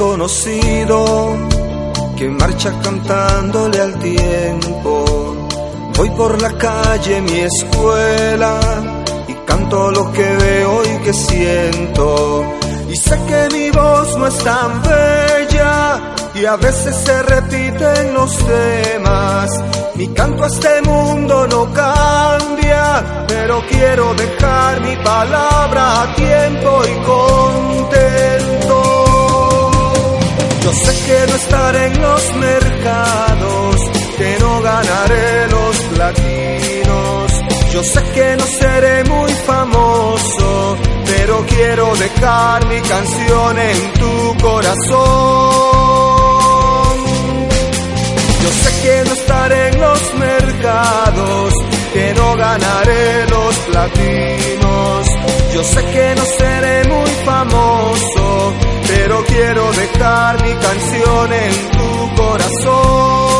desconocido que marcha cantándole al tiempo. Voy por la calle, mi escuela, y canto lo que veo y que siento. Y sé que mi voz no es tan bella, y a veces se repiten los temas. Mi canto a este mundo no cambia, pero quiero dejar mi palabra a tiempo y contento. Yo sé que no estaré en los mercados, que no ganaré los platinos. Yo sé que no seré muy famoso, pero quiero dejar mi canción en tu corazón. Yo sé que no estaré en los mercados, que no ganaré los platinos. Yo sé que no seré muy famoso, pero quiero dejar mi canción en tu corazón.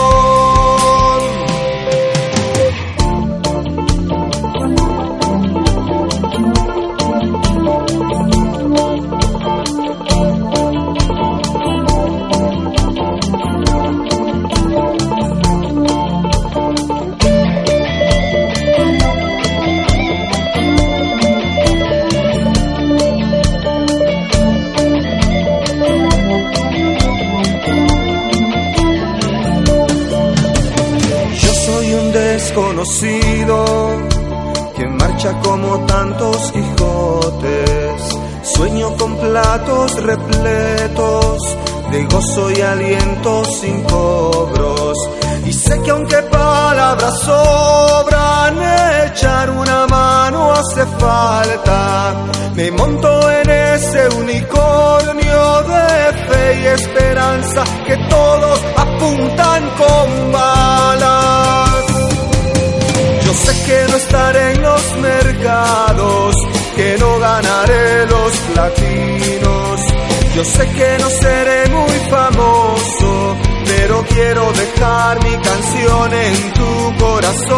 Como tantos Quijotes. Sueño con platos repletos de gozo y aliento sin cobros. Y sé que aunque palabras sobran, echar una mano hace falta. Me monto en ese unicornio de fe y esperanza que todos apuntan con balas. Que no estaré en los mercados, que no ganaré los platinos. Yo sé que no seré muy famoso, pero quiero dejar mi canción en tu corazón.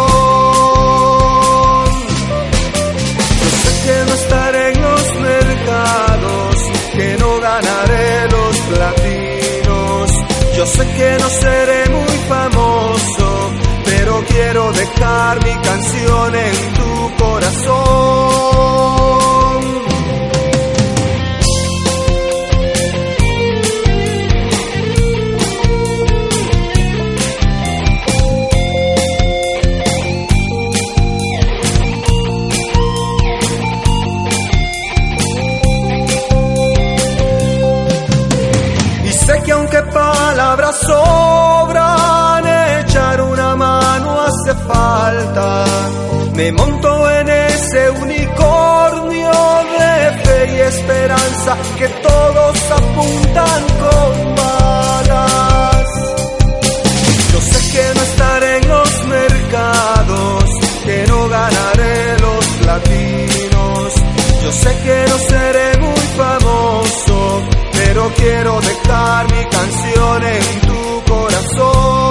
Yo sé que no estaré en los mercados, que no ganaré los platinos. Yo sé que no seré quiero dejar mi canción en tu corazón. Me monto en ese unicornio de fe y esperanza que todos apuntan con balas. Yo sé que no estaré en los mercados, que no ganaré los platinos. Yo sé que no seré muy famoso, pero quiero dejar mi canción en tu corazón.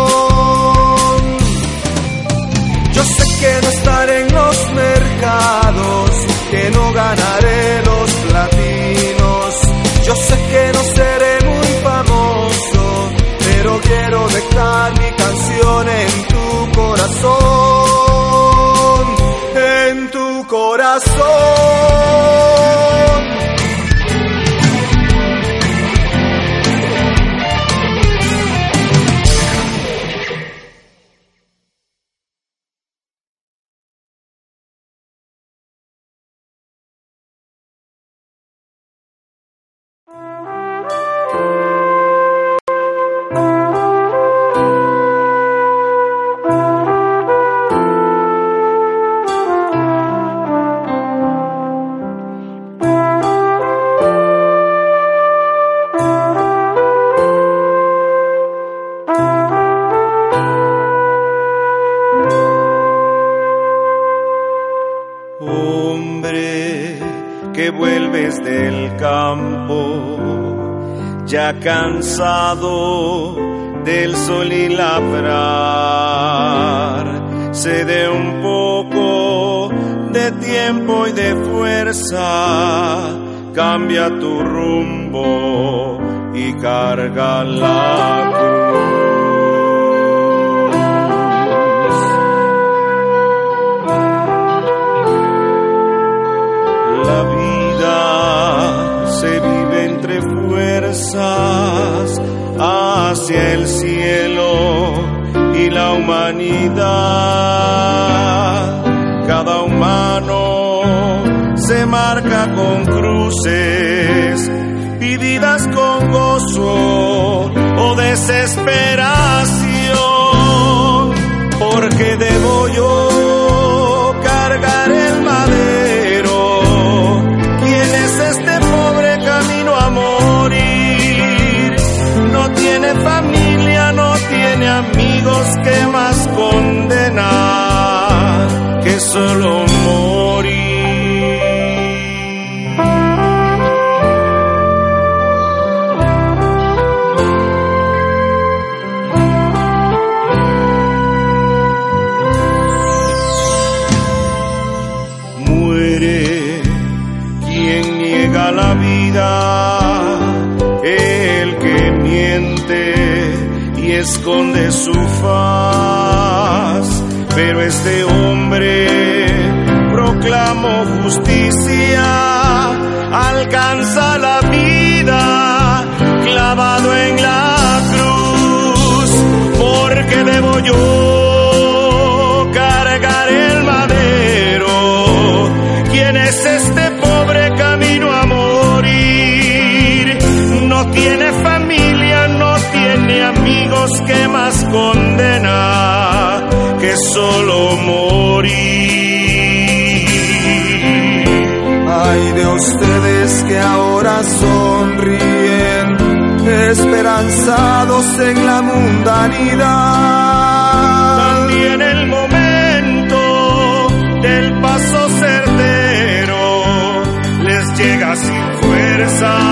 Yo sé que no estaré que no ganaré los platinos. Yo sé que no seré muy famoso, pero quiero dejar mi canción en tu corazón, en tu corazón. Cansado del sol y labrar, se dé un poco de tiempo y de fuerza, cambia tu rumbo, y carga la cruz. Hacia el cielo y la humanidad. Cada humano se marca con cruces vividas con gozo o desesperación, porque debo yo amigos que más condenar que solo morir. Muere quien niega la vida, el que miente y esconde su. Pero este hombre proclamó justicia, Ay de ustedes que ahora sonríen, esperanzados en la mundanidad. También el momento del paso certero les llega sin fuerza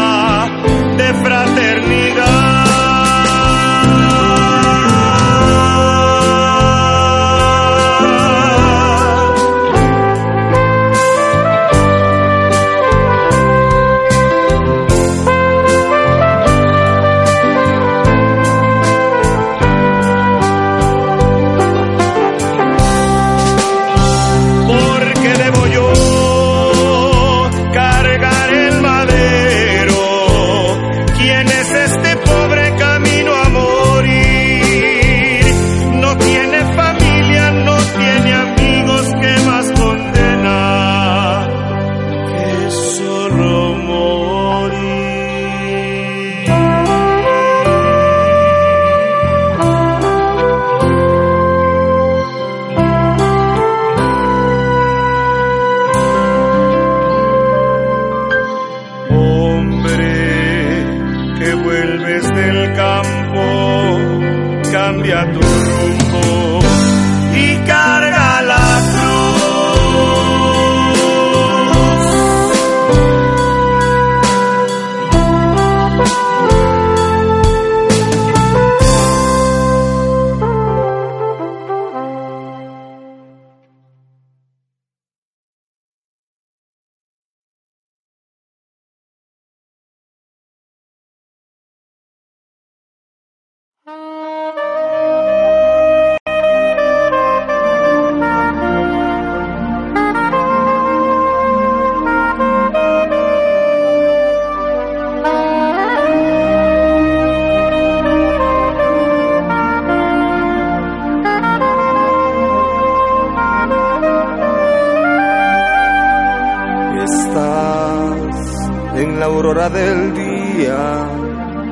aurora del día,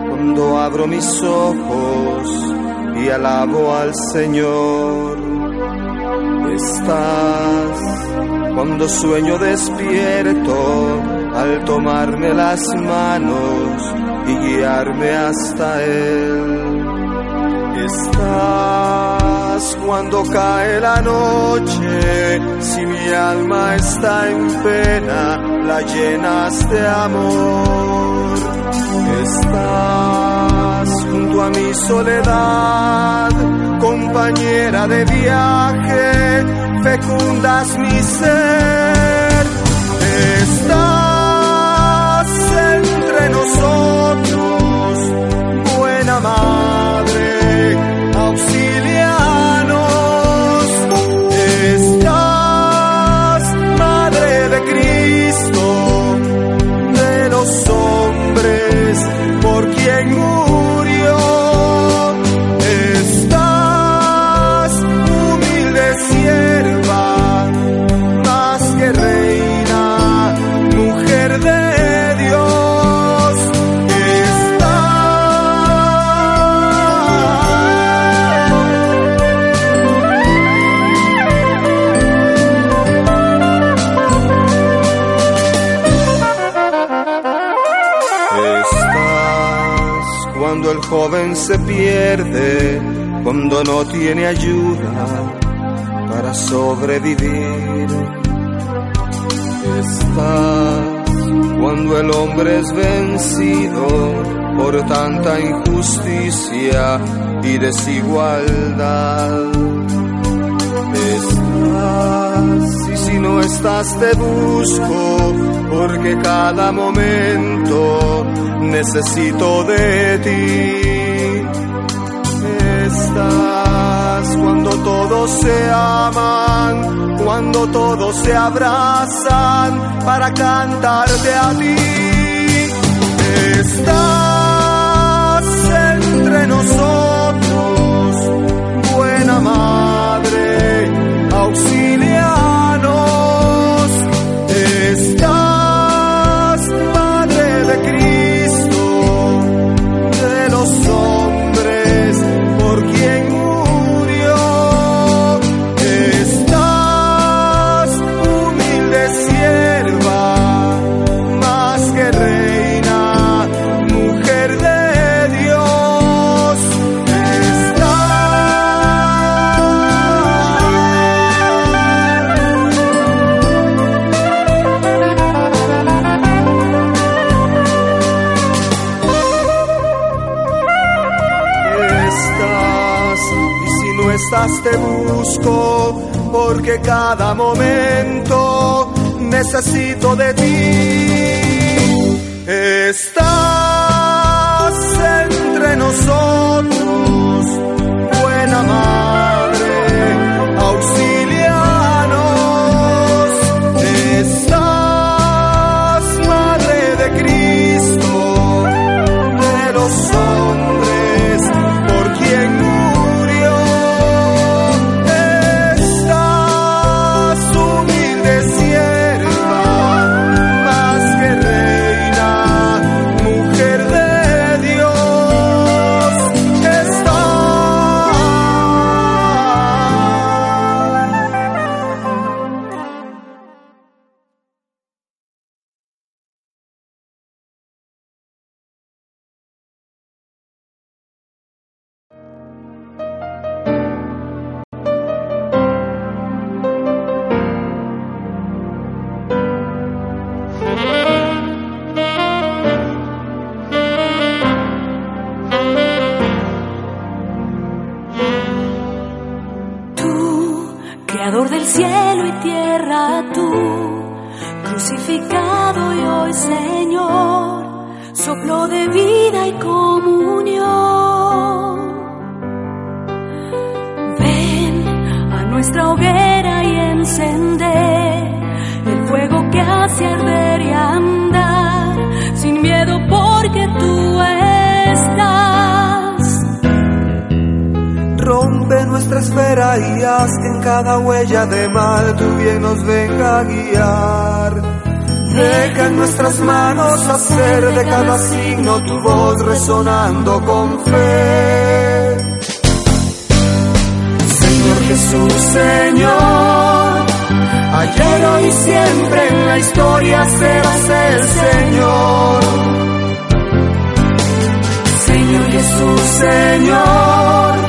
cuando abro mis ojos y alabo al Señor. Estás cuando sueño despierto al tomarme las manos y guiarme hasta Él. Estás cuando cae la noche, si mi alma está en pena, la llenas de amor. Estás junto a mi soledad, compañera de viaje, fecundas mi ser. Estás entre nosotros 给我 joven se pierde cuando no tiene ayuda para sobrevivir. Estás cuando el hombre es vencido por tanta injusticia y desigualdad. Estás y si no estás te busco porque cada momento necesito de ti. Estás cuando todos se aman, cuando todos se abrazan para cantarte a ti. Estás entre nosotros, buena madre, auxilianos. Te busco porque cada momento necesito de ti. Estás Haz que en cada huella de mal tu bien nos venga a guiar. Deja en nuestras manos hacer de cada signo tu voz resonando con fe. Señor Jesús, Señor, ayer, hoy siempre en la historia serás el Señor. Señor Jesús, Señor,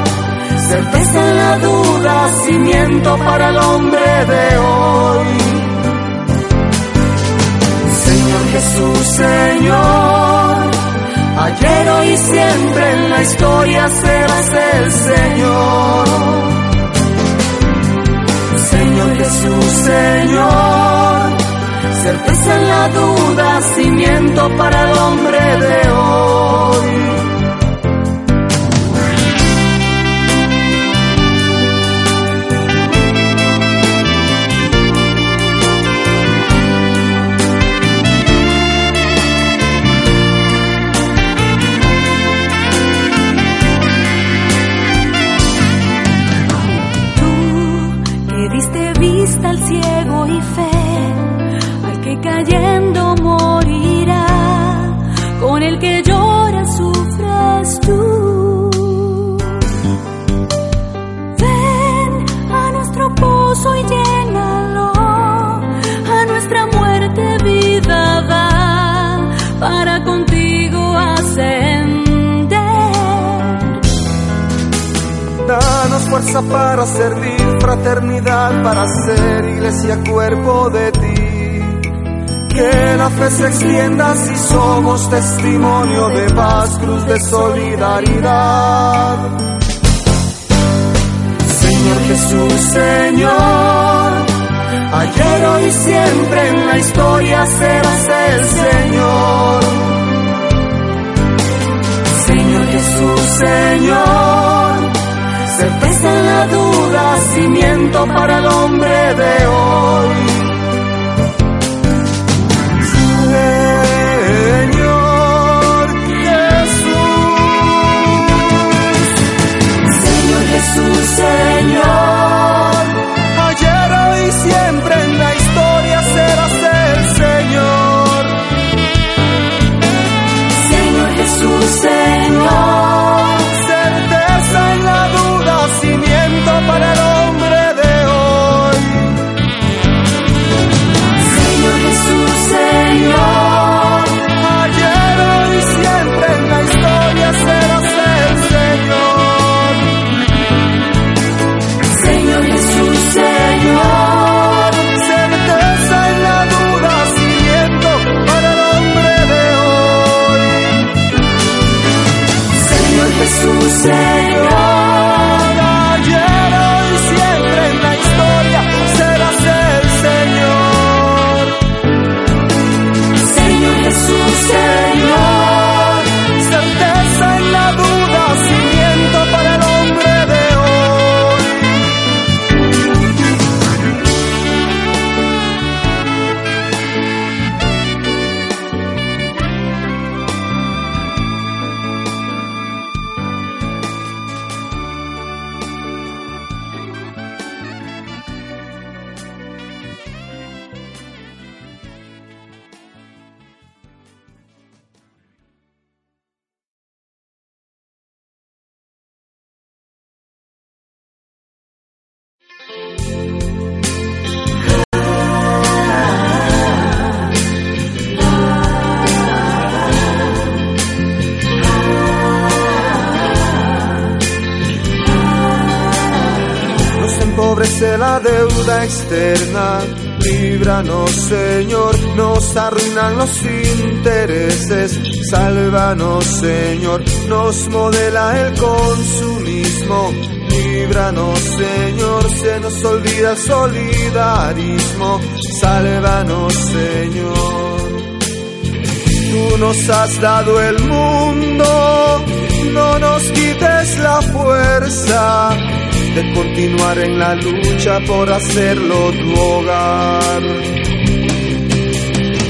certeza en la duda, cimiento para el hombre de hoy. Señor Jesús, Señor, ayer, hoy y siempre en la historia serás el Señor. Señor Jesús, Señor, certeza en la duda, cimiento para el hombre de hoy. Vista al ciego y fe, al que cayendo morirá, con el que llora para servir, fraternidad para ser iglesia, cuerpo de ti. Que la fe se extienda si somos testimonio de paz, cruz de solidaridad. Señor Jesús, Señor, ayer, hoy, siempre en la historia serás el Señor. Señor Jesús, Señor certeza en la duda, cimiento para el hombre de hoy. Señor Jesús, Señor Jesús, Señor, ayer, hoy, siempre en la historia serás el Señor. Señor Jesús, Señor, externa, líbranos Señor, nos arruinan los intereses, sálvanos Señor, nos modela el consumismo, líbranos Señor, se nos olvida el solidarismo, sálvanos Señor. Tú nos has dado el mundo, no nos quites la fuerza de continuar en la lucha por hacerlo tu hogar.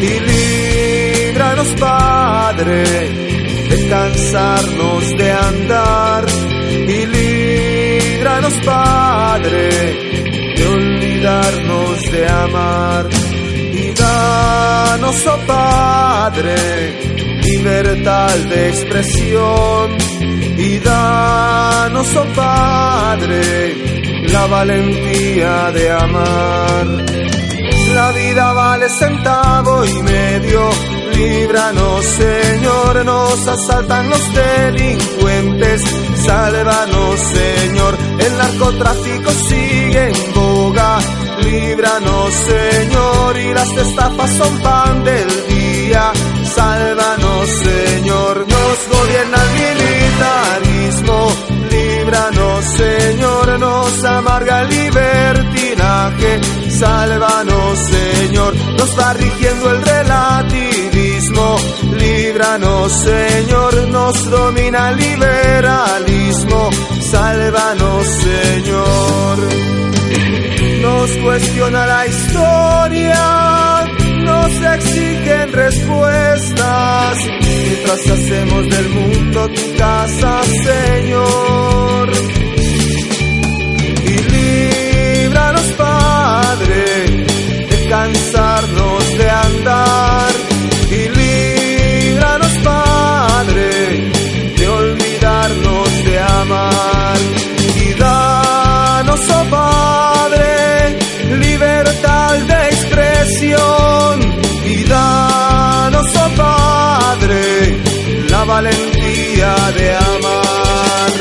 Y líbranos, Padre, de cansarnos de andar. Y líbranos, Padre, de olvidarnos de amar. Y danos, oh Padre, libertad de expresión. Y danos, oh Padre, la valentía de amar. La vida vale centavo y medio. Líbranos, Señor, nos asaltan los delincuentes. Sálvanos, Señor, el narcotráfico sigue en boga. Líbranos, Señor, y las estafas son pan del día. Sálvanos, Señor, nos gobierna el militarismo. Líbranos, Señor, nos amarga el libertinaje. Sálvanos, Señor, nos va rigiendo el relativismo. Líbranos, Señor, nos domina el liberalismo. Sálvanos, Señor nos cuestiona la historia, nos exigen respuestas, mientras hacemos del mundo tu casa, de amar.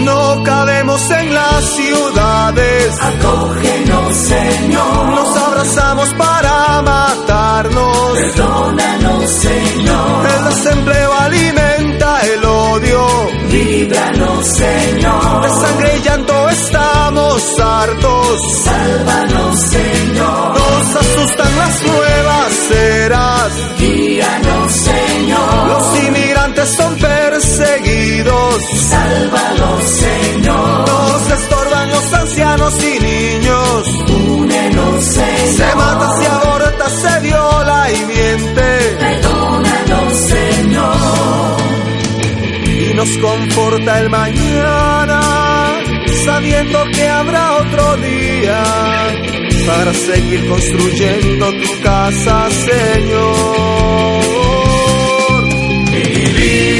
No cabemos en las ciudades. Acógenos, Señor. Nos abrazamos para matarnos. Perdónanos, Señor. El desempleo alimenta el odio. Líbranos, Señor. De sangre y llanto estamos hartos. Sálvanos, Señor. Nos asustan las nuevas eras. Guíanos, Señor. Los inmigrantes son perros perseguidos. Sálvanos, Señor. Nos estorban los ancianos y niños. Únenos, Señor. Se mata, se aborta, se viola y miente. Perdónanos, Señor. Y nos conforta el mañana, sabiendo que habrá otro día para seguir construyendo tu casa, Señor. Y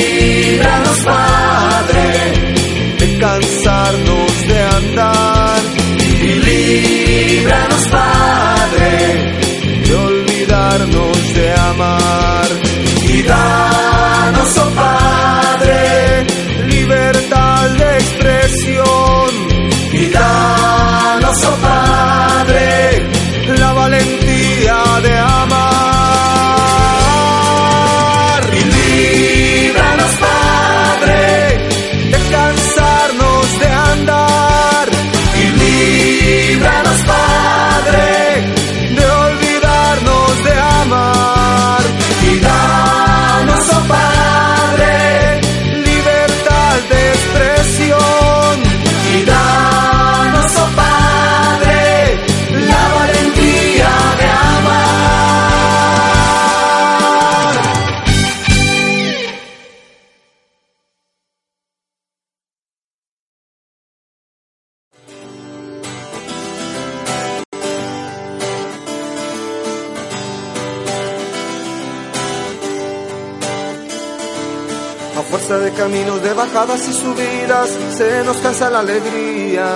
nos cansa la alegría.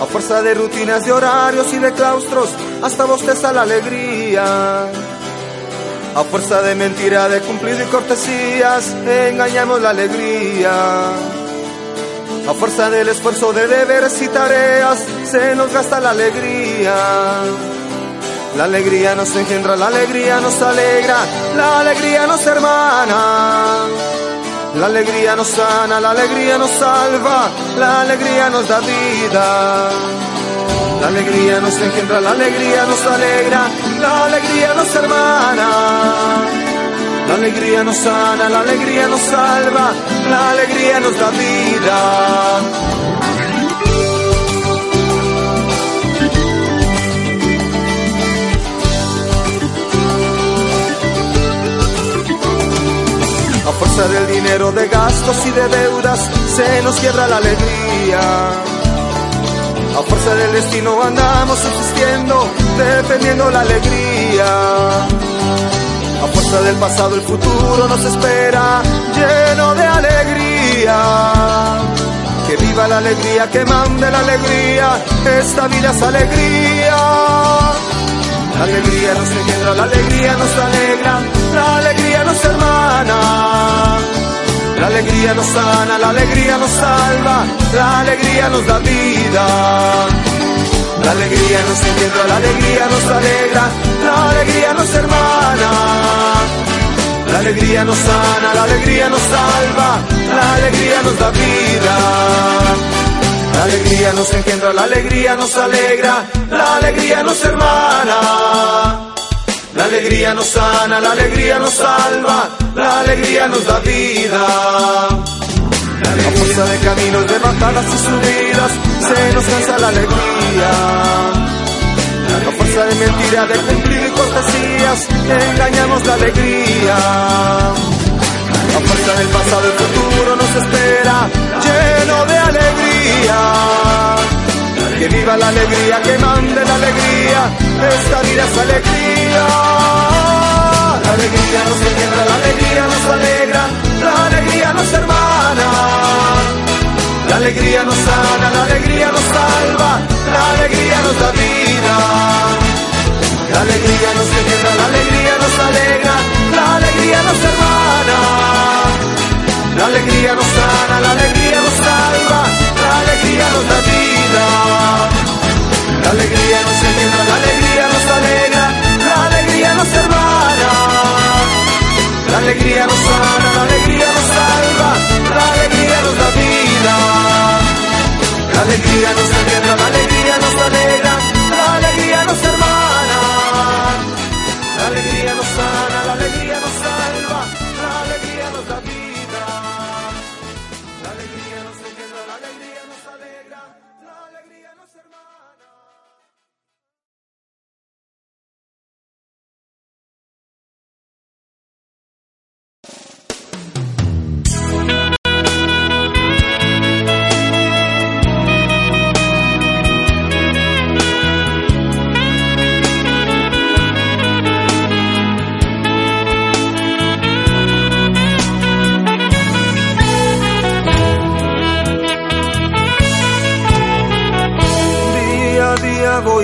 A fuerza de rutinas, de horarios y de claustros, hasta bosteza la alegría. A fuerza de mentira, de cumplido y cortesías, engañamos la alegría. A fuerza del esfuerzo de deberes y tareas, se nos gasta la alegría. La alegría nos engendra, la alegría nos alegra, la alegría nos hermana. La alegría nos sana, la alegría nos salva, la alegría nos da vida. La alegría nos engendra, la alegría nos alegra, la alegría nos hermana. La alegría nos sana, la alegría nos salva, la alegría nos da vida. Fuerza del dinero, de gastos y de deudas, se nos quiebra la alegría. A fuerza del destino andamos subsistiendo, defendiendo la alegría. A fuerza del pasado, el futuro nos espera, lleno de alegría. Que viva la alegría, que mande la alegría, esta vida es alegría. La alegría nos engendra, la alegría nos alegra, la alegría nos hermana. La alegría nos sana, la alegría nos salva, la alegría nos da vida. La alegría nos engendra, la alegría nos alegra, la alegría nos hermana. La alegría nos sana, la alegría nos salva, la alegría nos da vida. La alegría nos engendra, la alegría nos alegra, la alegría nos hermana. La alegría nos sana, la alegría nos salva, la alegría nos da vida. A fuerza de caminos, de bajadas y subidas, se nos cansa la alegría. A fuerza de mentira, de cumplir y cortesías, engañamos la alegría. A fuerza del pasado, el futuro nos espera, lleno de alegría. Que viva la alegría, que mande la alegría, esta vida es alegría. La alegría nos engendra, la alegría nos alegra, la alegría nos hermana. La alegría nos sana, la alegría nos salva, la alegría nos da vida. La alegría nos engendra, la alegría nos alegra, la alegría nos hermana. La alegría nos sana, la alegría nos salva, la alegría nos da vida. La alegría nos alegra, la alegría nos alegra, la alegría nos hermana. La alegría nos sana, la alegría nos salva, la alegría nos da vida. La alegría nos alegra, la alegría hermana.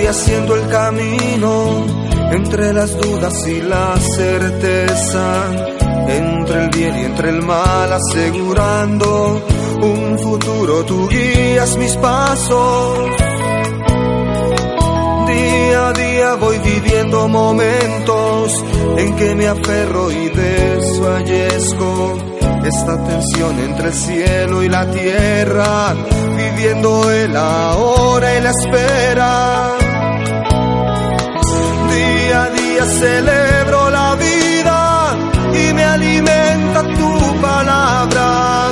Haciendo el camino entre las dudas y la certeza, entre el bien y entre el mal, asegurando un futuro. Tú guías mis pasos. Día a día voy viviendo momentos en que me aferro y desfallezco. Esta tensión entre el cielo y la tierra, viviendo el ahora y la espera. Celebro la vida y me alimenta tu palabra.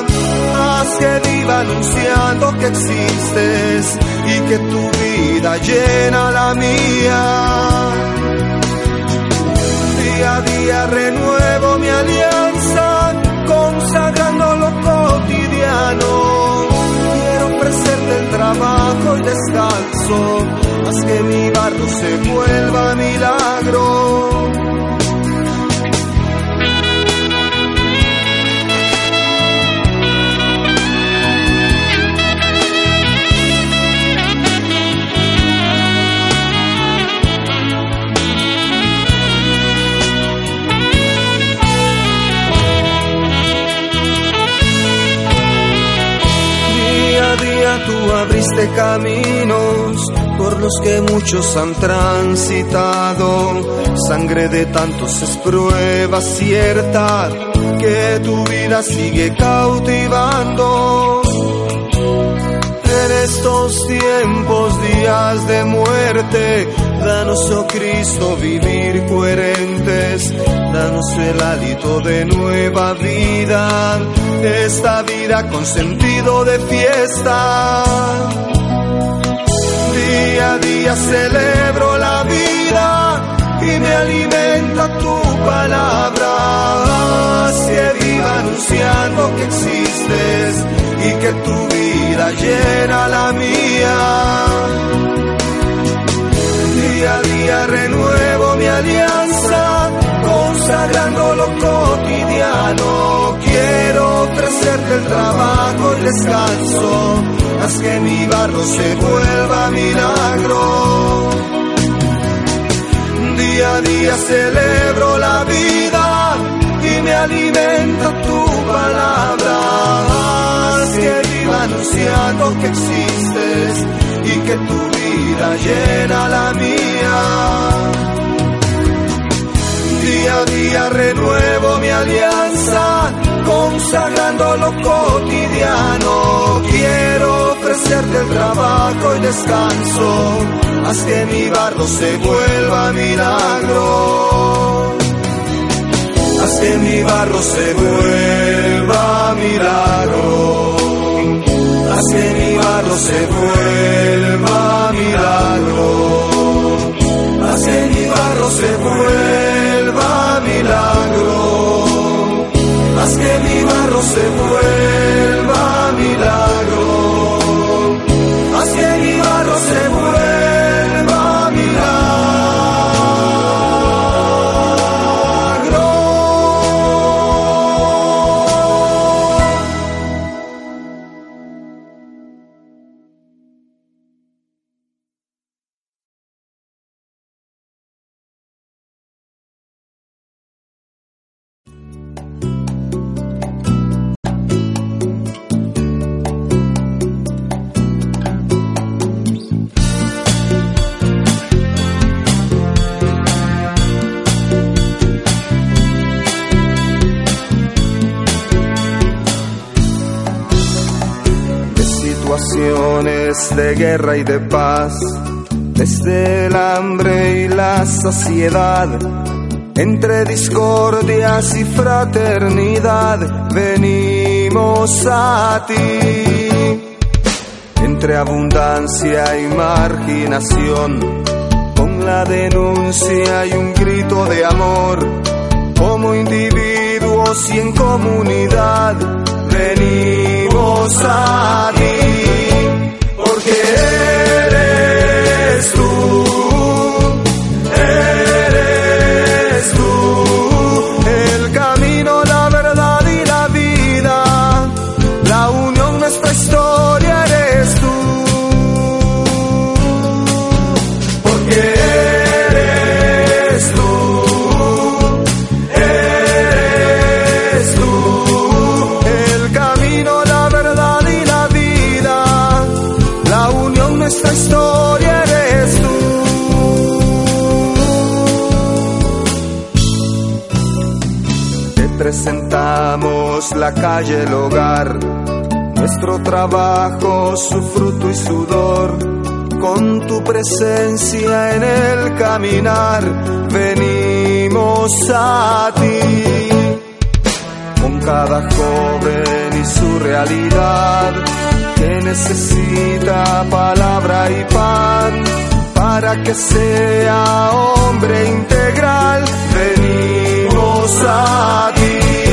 Haz que viva anunciando que existes y que tu vida llena la mía. Día a día renuevo mi alianza, descanso, haz que mi barro se vuelva milagro. Abriste caminos por los que muchos han transitado. Sangre de tantos es prueba cierta que tu vida sigue cautivando. En estos tiempos, días de muerte, danos, oh Cristo, vivir coherentes, danos el hálito de nueva vida, esta vida con sentido de fiesta. Día a día celebro la vida y me alimenta tu palabra. Que viva anunciando que existes y que tu vida llena la mía. Día a día renuevo mi alianza, consagrando lo cotidiano. Quiero ofrecerte el trabajo y descanso, haz que mi barro se vuelva milagro. Día a día celebro la vida y me alimenta tu palabra. Haz que viva anunciando que existes y que tu vida llena la mía. Día a día renuevo mi alianza, consagrando lo cotidiano. Quiero ofrecerte el trabajo y descanso, haz que mi barro se vuelva milagro. Haz que mi barro se vuelva milagro. Haz que mi barro se vuelva milagro. Haz que mi barro se vuelva milagro. Haz que mi barro se vuelva de guerra y de paz, desde el hambre y la saciedad, entre discordias y fraternidad, venimos a ti. Entre abundancia y marginación, con la denuncia y un grito de amor, como individuos y en comunidad, venimos a ti, la calle, el hogar, nuestro trabajo, su fruto y sudor. Con tu presencia en el caminar, venimos a ti con cada joven y su realidad que necesita palabra y pan para que sea hombre integral. Venimos a ti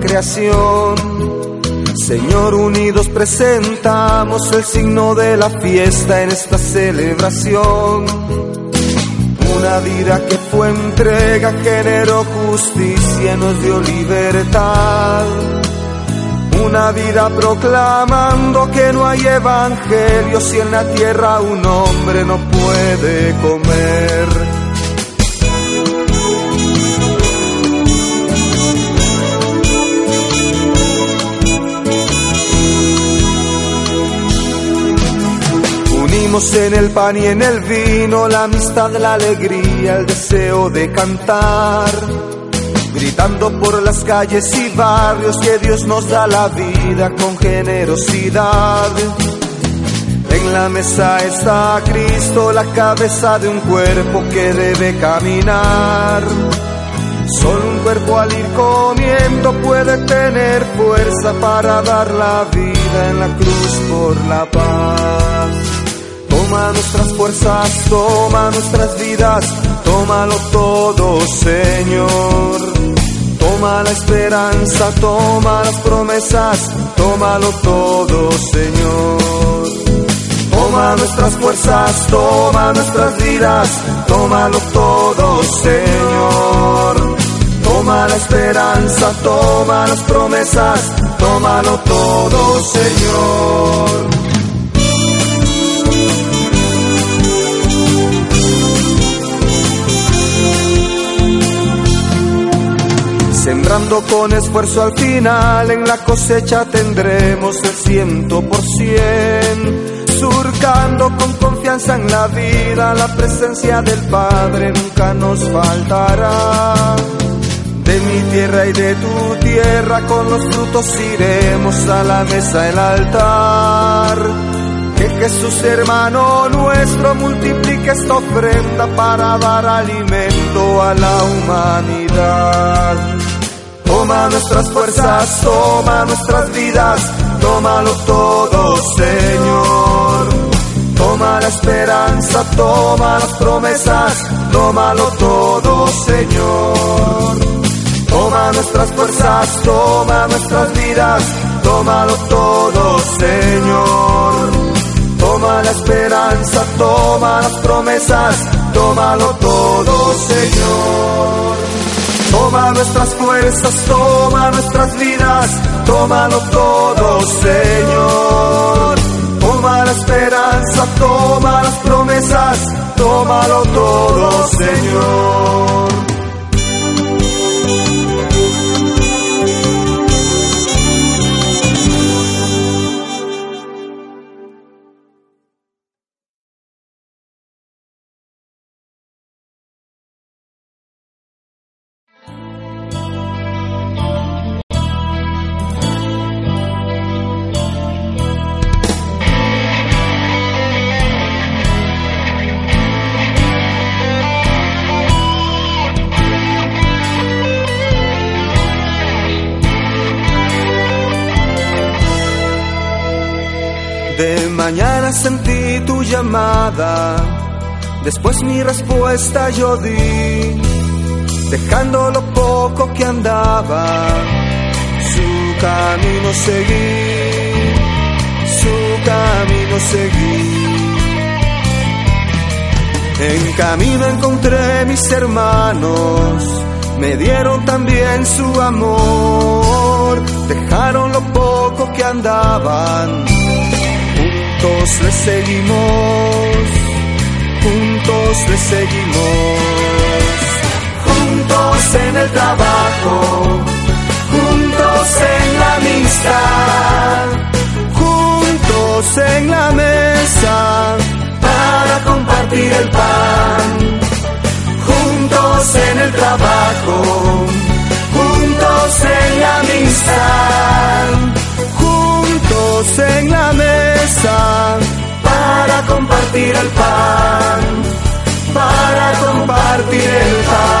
creación. Señor, unidos presentamos el signo de la fiesta en esta celebración. Una vida que fue entrega, generó justicia, nos dio libertad. Una vida proclamando que no hay evangelio si en la tierra un hombre no puede comer. En el pan y en el vino la amistad, la alegría, el deseo de cantar. Gritando por las calles y barrios que Dios nos da la vida con generosidad. En la mesa está Cristo, la cabeza de un cuerpo que debe caminar. Solo un cuerpo al ir comiendo puede tener fuerza para dar la vida en la cruz por la paz. Toma nuestras fuerzas, toma nuestras vidas, tómalo todo, Señor. Toma la esperanza, toma las promesas, tómalo todo, Señor. Toma nuestras fuerzas, toma nuestras vidas, tómalo todo, Señor. Toma la esperanza, toma las promesas, tómalo todo, Señor. Sembrando con esfuerzo al final, en la cosecha tendremos el ciento por cien. Surcando con confianza en la vida, la presencia del Padre nunca nos faltará. De mi tierra y de tu tierra, con los frutos iremos a la mesa, el altar. Que Jesús hermano nuestro multiplique esta ofrenda para dar alimento a la humanidad. Toma nuestras fuerzas, toma nuestras vidas, tómalo todo, Señor. Toma la esperanza, toma las promesas, tómalo todo, Señor. Toma nuestras fuerzas, toma nuestras vidas, tómalo todo, Señor. Toma la esperanza, toma las promesas, tómalo todo, Señor. Toma nuestras fuerzas, toma nuestras vidas, tómalo todo, Señor. Toma la esperanza, toma las promesas, tómalo todo, Señor. Mañana sentí tu llamada, después mi respuesta yo di, dejando lo poco que andaba, su camino seguí, su camino seguí. En camino encontré mis hermanos, me dieron también su amor, dejaron lo poco que andaban juntos le seguimos, juntos le seguimos, juntos en el trabajo, juntos en la amistad, juntos en la mesa. Para compartir el pan, juntos en el trabajo, juntos en la amistad en la mesa para compartir el pan, para compartir el pan.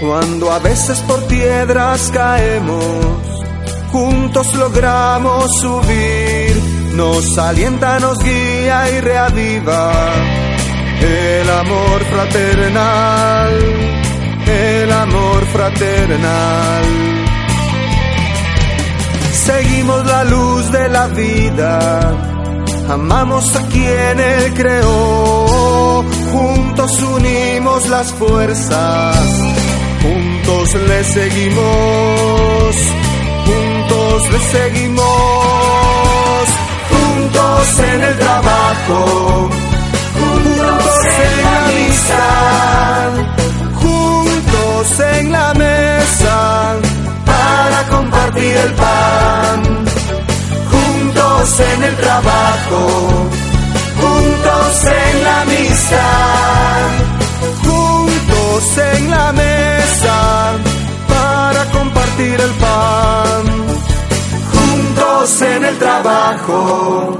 Cuando a veces por piedras caemos, juntos logramos subir, nos alienta, nos guía y reaviva el amor fraternal, el amor fraternal. Seguimos la luz de la vida, amamos a quien Él creó, juntos unimos las fuerzas, juntos le seguimos juntos seguimos, juntos en el trabajo, juntos en la amistad, juntos en la mesa. Para compartir el pan, juntos en el trabajo, juntos en la amistad, juntos en la mesa. Para compartir el pan en el trabajo,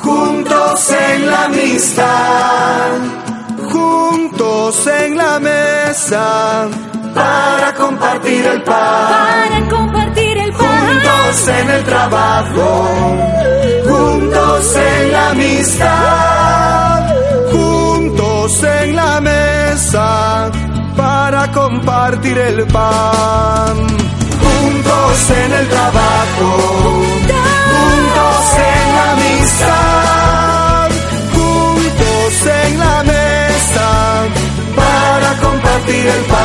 juntos en la amistad, juntos en la mesa para compartir el pan. Para compartir el pan. Juntos en el trabajo, juntos en la amistad, juntos en la mesa para compartir el pan. Juntos en el trabajo, juntos en la amistad, juntos en la mesa, para compartir el pan.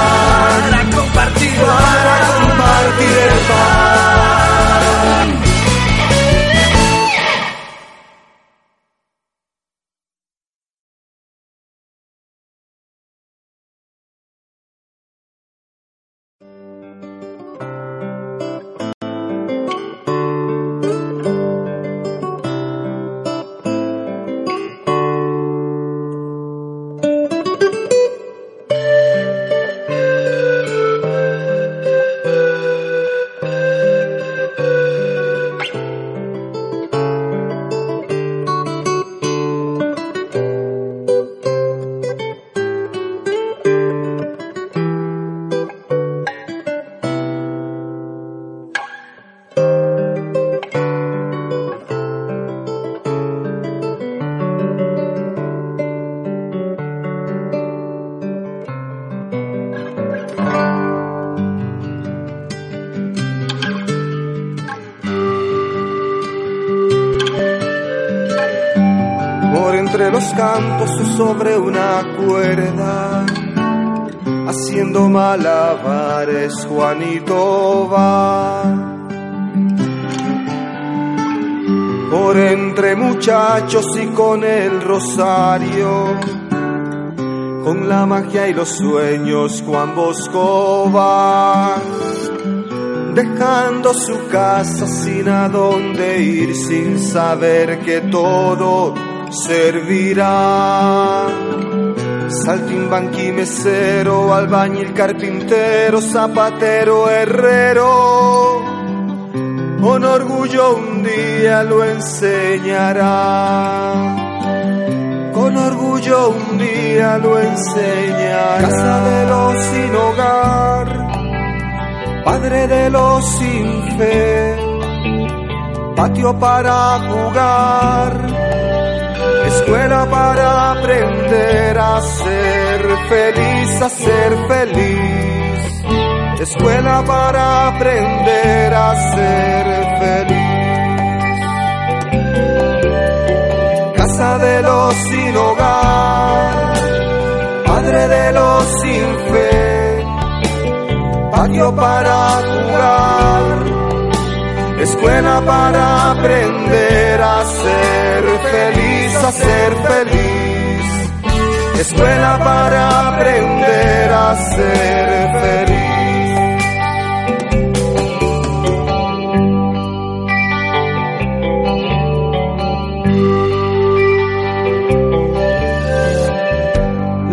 Sobre una cuerda, haciendo malabares Juanito va. Por entre muchachos y con el rosario, con la magia y los sueños Juan Bosco va dejando su casa sin a dónde ir, sin saber que todo servirá. Saltimbanqui, mesero, albañil, carpintero, zapatero, herrero, con orgullo un día lo enseñará. Con orgullo un día lo enseñará. Casa de los sin hogar Padre de los sin fe, patio para jugar, escuela para aprender a ser feliz, a ser feliz, escuela para aprender a ser feliz. Casa de los sin hogar, padre de los sin fe patio para jugar, escuela para aprender a ser feliz, a ser feliz, escuela para aprender a ser feliz.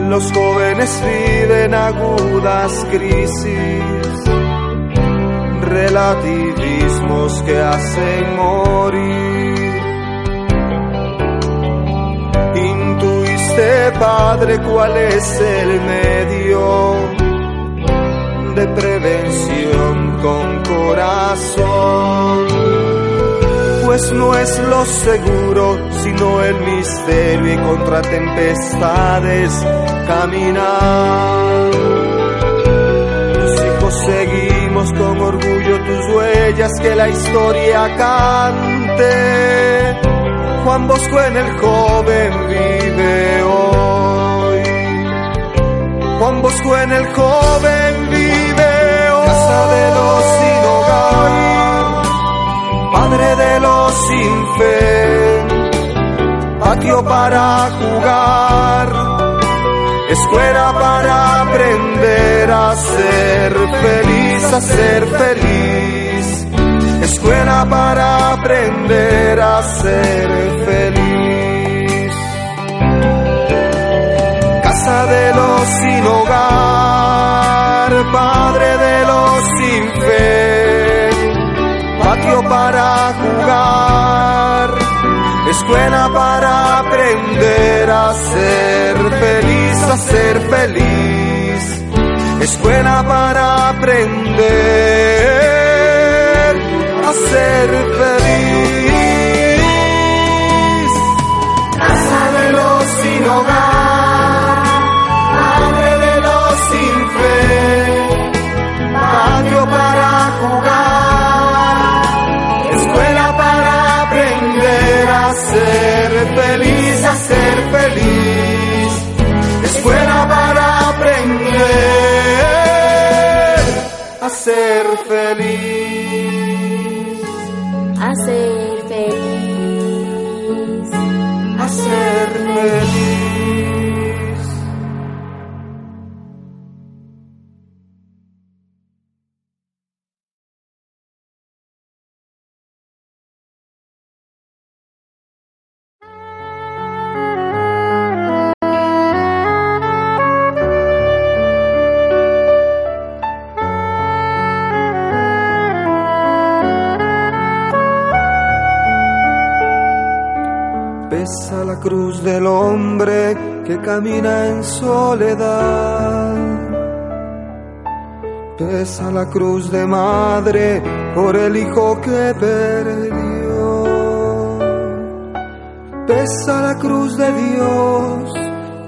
Los jóvenes viven agudas crisis, relativismos que hacen morir. Intuiste, Padre, cuál es el medio de prevención con corazón pues no es lo seguro, sino el misterio y contra tempestades caminar. Hijos seguimos con tus huellas, que la historia cante. Juan Bosco en el joven vive hoy. Juan Bosco en el joven vive hoy. Casa de los sin hogar Padre de los sin fe, patio para jugar, escuela para aprender a ser feliz, a ser feliz, escuela para aprender a ser feliz. Casa de los sin hogar, Padre de los sin fe. Patio para jugar, escuela para aprender a ser feliz, a ser feliz, escuela para aprender a ser feliz. Casa de los sin hogar, ser camina en soledad. Pesa la cruz de madre por el hijo que perdió. Pesa la cruz de Dios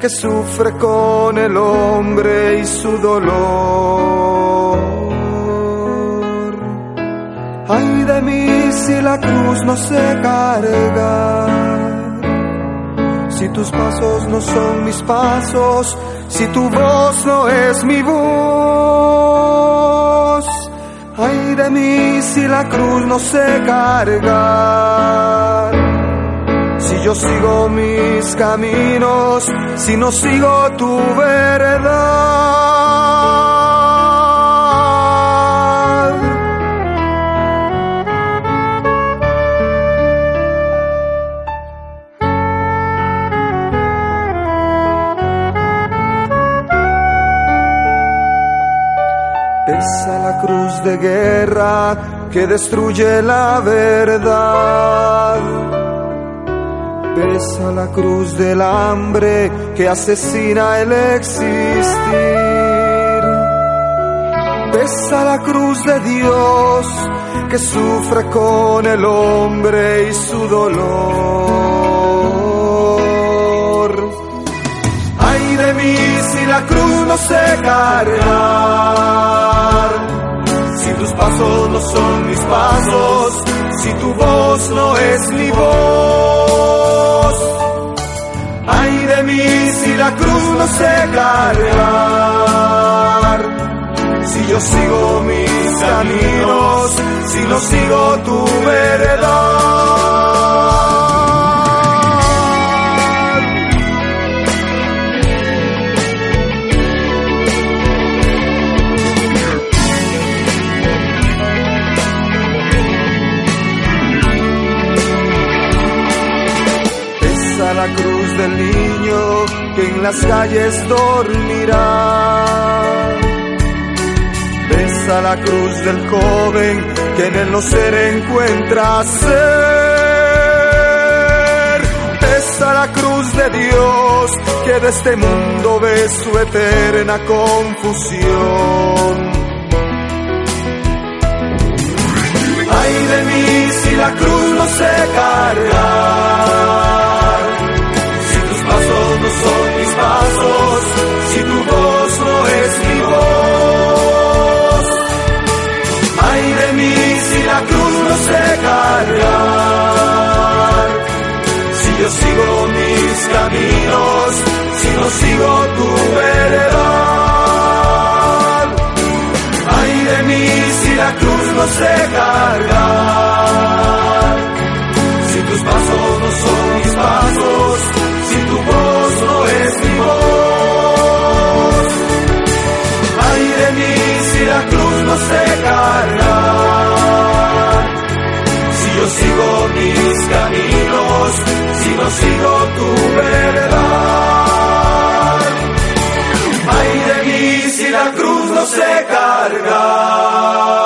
que sufre con el hombre y su dolor. Ay de mí si la cruz no se carga si tus pasos no son mis pasos, si tu voz no es mi voz. Ay de mí si la cruz no se carga. Si yo sigo mis caminos, si no sigo tu verdad. De guerra que destruye la verdad. Pesa la cruz del hambre que asesina el existir. Pesa la cruz de Dios que sufre con el hombre y su dolor. Ay de mí si la cruz no se cargar, si tus pasos no son mis pasos, si tu voz no es mi voz. Ay de mí si la cruz no se cargar, si yo sigo mis caminos, si no sigo tu veredad. Del niño que en las calles dormirá. Pesa la cruz del joven que en el no ser encuentra ser. Pesa la cruz de Dios que de este mundo ve su eterna confusión. Ay de mí si la cruz no se carga, si yo sigo mis caminos, si no sigo tu veredad. Ay de mí si la cruz no se carga, si tus pasos no son mis pasos, si tu voz no es mi voz. Ay de mí si la cruz no se carga, sigo mis caminos, si no sigo tu verdad. Ay de mí si la cruz no se carga.